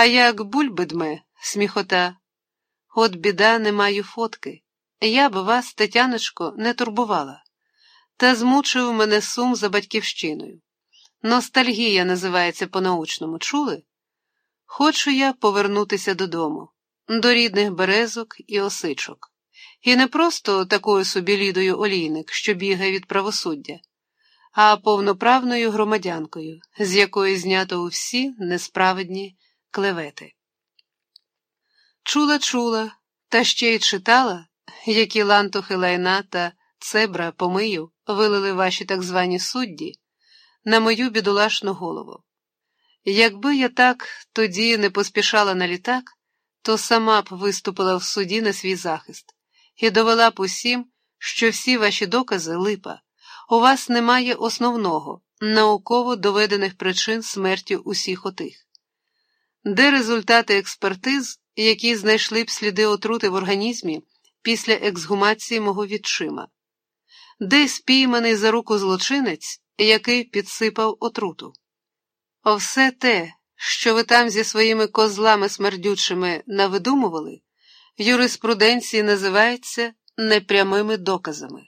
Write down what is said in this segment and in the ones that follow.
А як бульби дме, сміхота. От біда, не маю фотки. Я б вас, Тетяночко, не турбувала. Та змучив мене сум за батьківщиною. Ностальгія називається по-научному, чули? Хочу я повернутися додому, до рідних березок і осичок. І не просто такою собі лідою олійник, що бігає від правосуддя, а повноправною громадянкою, з якої знято усі несправедні клевети. Чула, чула, та ще й читала, які лантухи лайна та цебра помию вилили ваші так звані судді на мою бідолашну голову. Якби я так тоді не поспішала на літак, то сама б виступила в суді на свій захист і довела б усім, що всі ваші докази липа, у вас немає основного, науково доведених причин смерті усіх отих. Де результати експертиз, які знайшли б сліди отрути в організмі після ексгумації мого відчима? Де спійманий за руку злочинець, який підсипав отруту? Все те, що ви там зі своїми козлами смердючими навидумували, в юриспруденції називається непрямими доказами.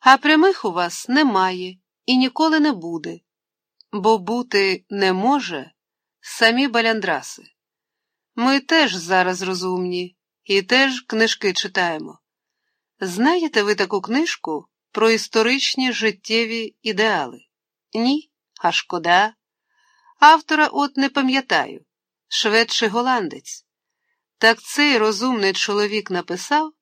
А прямих у вас немає і ніколи не буде, бо бути не може самі баляндраси. Ми теж зараз розумні і теж книжки читаємо. Знаєте ви таку книжку про історичні життєві ідеали? Ні, а шкода. Автора от не пам'ятаю, швед голландець. Так цей розумний чоловік написав,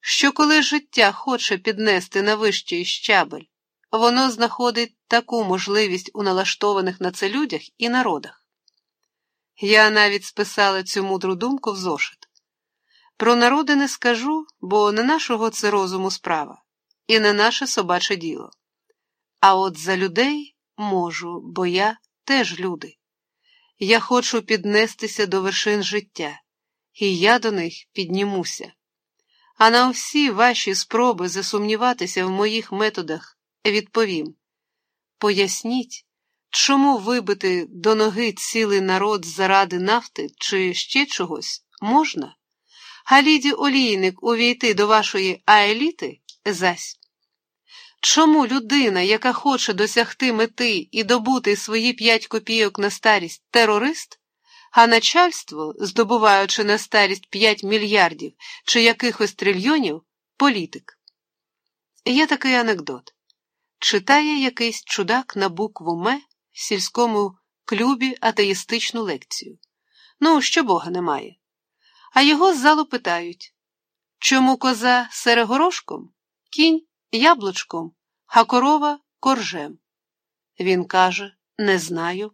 що коли життя хоче піднести на вищий щабель, воно знаходить таку можливість у налаштованих на це людях і народах. Я навіть списала цю мудру думку в зошит. Про народи не скажу, бо не нашого це розуму справа, і не наше собаче діло. А от за людей можу, бо я теж люди. Я хочу піднестися до вершин життя, і я до них піднімуся. А на всі ваші спроби засумніватися в моїх методах відповім поясніть, чому вибити до ноги цілий народ заради нафти чи ще чогось можна, а ліді олійник увійти до вашої аеліти зась. Чому людина, яка хоче досягти мети і добути свої п'ять копійок на старість терорист, а начальство, здобуваючи на старість п'ять мільярдів чи якихось трильйонів, політик? Є такий анекдот читає якийсь чудак на букву М в сільському клюбі атеїстичну лекцію. Ну, що Бога немає. А його з залу питають чому коза серегорошком, кінь яблучком, а корова коржем. Він каже Не знаю.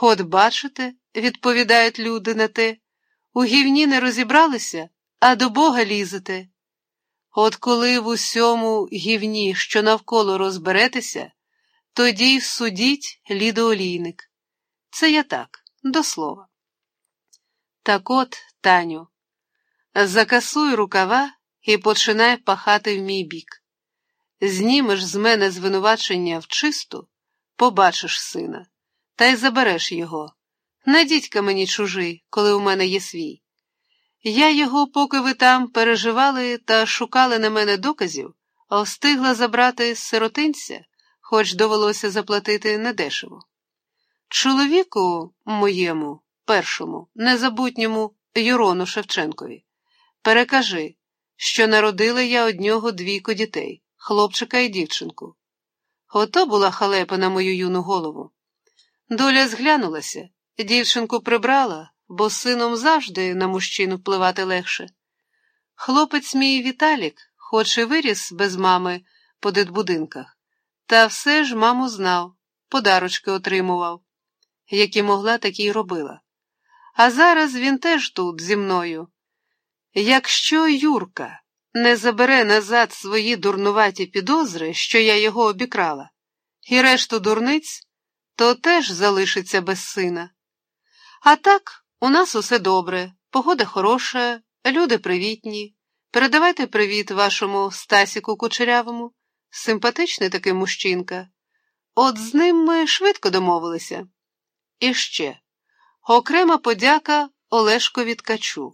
От бачите, відповідають люди на те, у гівні не розібралися, а до Бога лізете. От коли в усьому гівні, що навколо розберетеся, тоді судіть лідоолійник. Це я так, до слова. Так от, Таню, закасуй рукава і починай пахати в мій бік. Знімеш з мене звинувачення в чисту, побачиш сина, та й забереш його. Не дідька мені чужий, коли у мене є свій. Я його, поки ви там переживали та шукали на мене доказів, а встигла забрати сиротинця, хоч довелося заплатити недешево. Чоловіку моєму, першому, незабутньому Юрону Шевченкові, перекажи, що народила я од нього двійко дітей хлопчика і дівчинку. Ото була халепа на мою юну голову. Доля зглянулася, дівчинку прибрала, бо сином завжди на мужчину впливати легше. Хлопець мій Віталік, хоч і виріс без мами по дитбудинках, та все ж маму знав, подарочки отримував, які могла, такі й робила. А зараз він теж тут зі мною. Якщо Юрка не забере назад свої дурнуваті підозри, що я його обікрала, і решту дурниць, то теж залишиться без сина. А так, у нас усе добре, погода хороша, люди привітні. Передавайте привіт вашому Стасіку Кучерявому, симпатичний такий мужчинка. От з ним ми швидко домовилися. І ще, Окрема подяка Олешкові Ткачу.